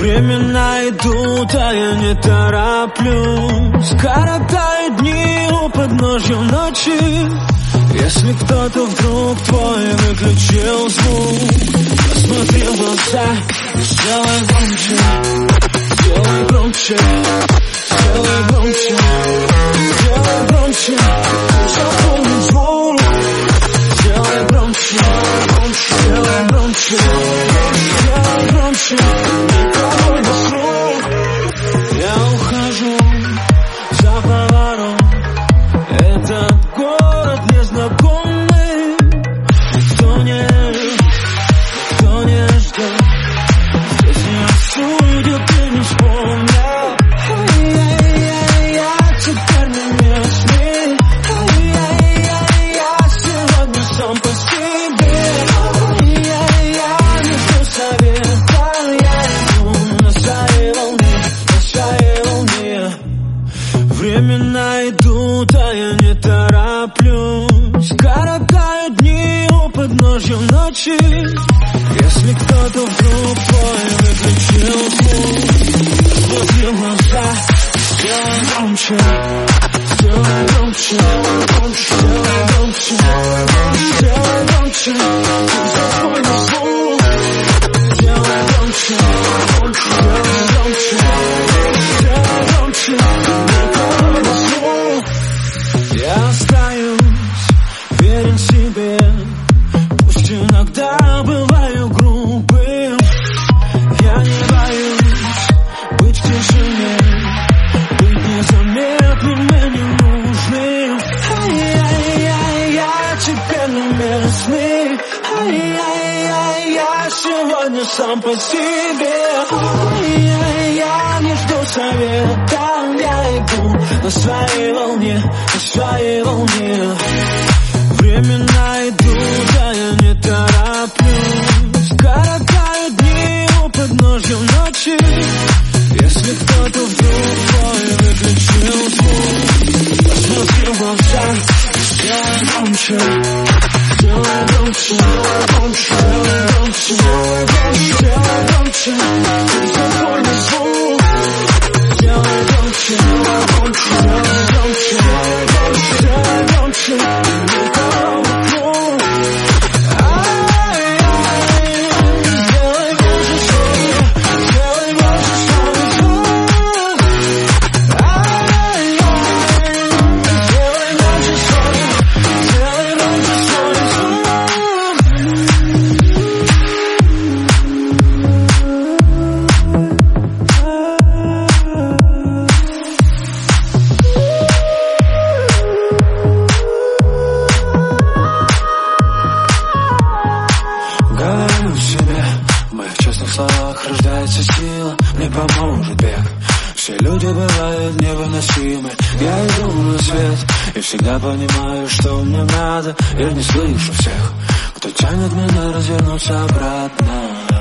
Времена идут, а я не тороплюсь. Коротаю дни у подножья ночи. Если кто-то вдруг твой выключил звук Посмотри в глаза сделай громче. Сделай громче, сделай громче сделай громче Сделай громче, Времена идут, а я не тороплюсь. Коротаю дни у подножья ночи. Если кто-то вдруг твой выключил звук Смотри в глаза, сделай громче Сделай громче, сделай громче Сделай громче, ты не местный Ай-яй-яй, я сегодня сам по себе. Ай-яй, я не жду совета Я иду на своей волне, на своей волне. Времена идут, а я не тороплюсь. Коротаю дни у подножья ночи. Если кто-то вдруг твой выключил звук Посмотри в глаза, сделай громче Сделай громче, громче, громче Сделай поможет бег. Все люди бывают невыносимы. Я иду на свет и всегда понимаю, что мне надо. Я не слышу всех, кто тянет меня развернуться обратно